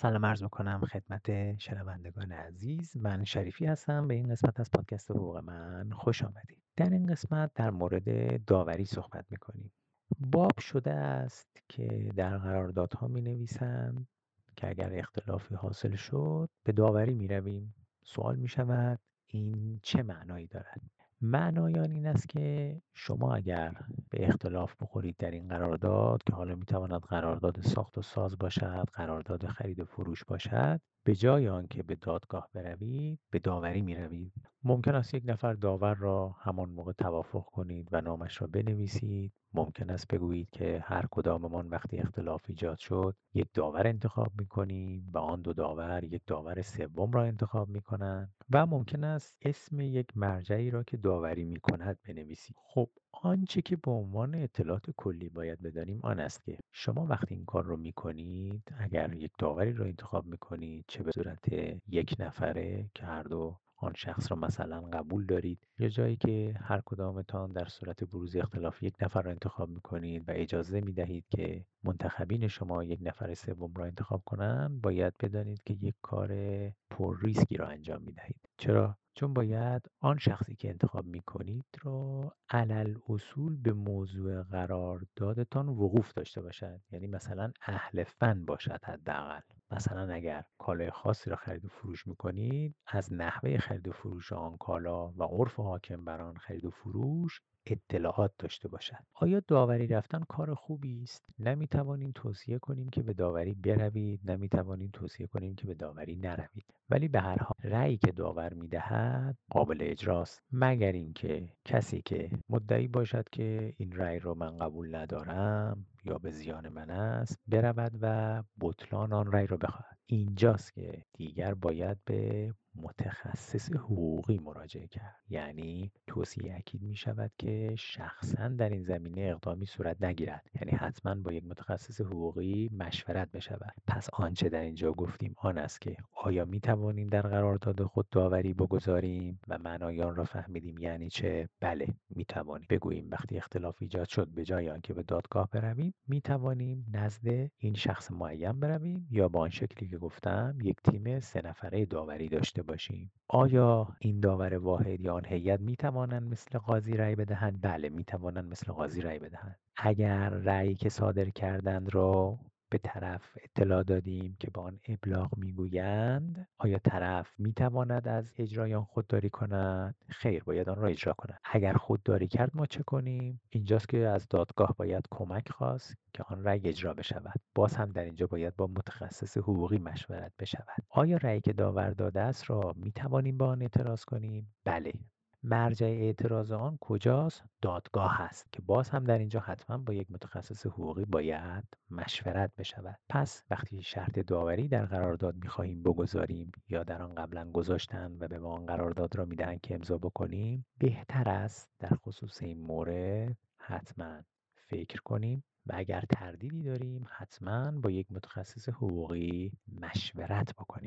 سلام عرض می‌کنم خدمت شنوندگان عزیز. من شریفی هستم. به این قسمت از پادکست حقوق من خوش آمدید. در این قسمت در مورد داوری صحبت می‌کنیم. باب شده است که در قراردادها می نویسند که اگر اختلافی حاصل شد به داوری می رویم سوال می شود این چه معنایی دارد؟ معنای آن این است که شما اگر به اختلاف بخورید در این قرارداد که حالا می‌تواند قرارداد ساخت و ساز باشد قرارداد خرید و فروش باشد به جای آنکه به دادگاه بروید به داوری می‌روید. ممکن است یک نفر داور را همان موقع توافق کنید و نامش را بنویسید. ممکن است بگویید که هر کداممان وقتی اختلاف ایجاد شد یک داور انتخاب می‌کنیم و آن دو داور یک داور سوم را انتخاب می‌کنند و ممکن است اسم یک مرجعی را که داوری می‌کند بنویسید. خب آنچه که به عنوان اطلاعات کلی باید بدانیم آن است که شما وقتی این کار رو می‌کنید اگر یک داوری را انتخاب می‌کنید به صورت یک نفره که هر دو آن شخص را مثلا قبول دارید. یا جایی که هر کدامتان در صورت بروز اختلاف یک نفر را انتخاب می‌کنید و اجازه می‌دهید که منتخبین شما یک نفر سوم را انتخاب کنند باید بدانید که یک کار پر ریسکی را انجام می‌دهید. چرا؟ چون باید آن شخصی که انتخاب می‌کنید را علل اصول به موضوع قراردادتان وقوف داشته باشد. یعنی مثلا اهل فن باشد حداقل. مثلا اگر کالای خاصی را خرید و فروش می‌کنید از نحوه خرید و فروش آن کالا و عرف حاکم بر آن خرید و فروش اطلاعات داشته باشد. آیا داوری رفتن کار خوبی است؟ نمی‌توانیم توصیه کنیم که به داوری بروید نمی‌توانیم توصیه کنیم که به داوری نروید. ولی به هر حال رأیی که داور می‌دهد قابل اجراست. مگر اینکه کسی که مدعی باشد که این رأی را من قبول ندارم یا به زیان من است برود و بطلان آن رأی را بخواهد. اینجاست که دیگر باید به متخصص حقوقی مراجعه کرد. یعنی توصیه اکید می شود که شخصا در این زمینه اقدامی صورت نگیرد. یعنی حتما با یک متخصص حقوقی مشورت بشود. پس آنچه در اینجا گفتیم آن است که آیا می توانیم در قرارداد خود داوری بگذاریم و معنای آن را فهمیدیم؟ یعنی چه؟ بله می توانیم بگوییم وقتی اختلاف ایجاد شد به جای آنکه به دادگاه برویم می توانیم نزد این شخص معین برویم یا با آن شکلی که گفتم یک تیم سه نفره داوری داشته باشیم. آیا این داور واحد یا آن هیئت می توانند مثل قاضی رأی بدهند؟ بله می توانند مثل قاضی رأی بدهند. اگر رأیی که صادر کردند را به طرف اطلاع دادیم که به آن ابلاغ می‌گویند آیا طرف می‌تواند از اجرای آن خودداری کند؟ خیر باید آن را اجرا کند. اگر خودداری کرد ما چه کنیم؟ اینجاست که از دادگاه باید کمک خواست که آن رأی اجرا بشود. باز هم در اینجا باید با متخصص حقوقی مشورت بشود. آیا رأیی که داور داده است را می‌توانیم به آن اعتراض کنیم؟ بله. مرجع اعتراض آن کجاست؟ دادگاه است که باز هم در اینجا حتما با یک متخصص حقوقی باید مشورت بشود. پس وقتی شرط داوری در قرارداد می‌خواهیم بگذاریم یا در آن قبلا گذاشتند و به ما آن قرارداد را می‌دهند که امضا بکنیم بهتر است در خصوص این مورد حتما فکر کنیم و اگر تردیدی داریم حتما با یک متخصص حقوقی مشورت بکنیم.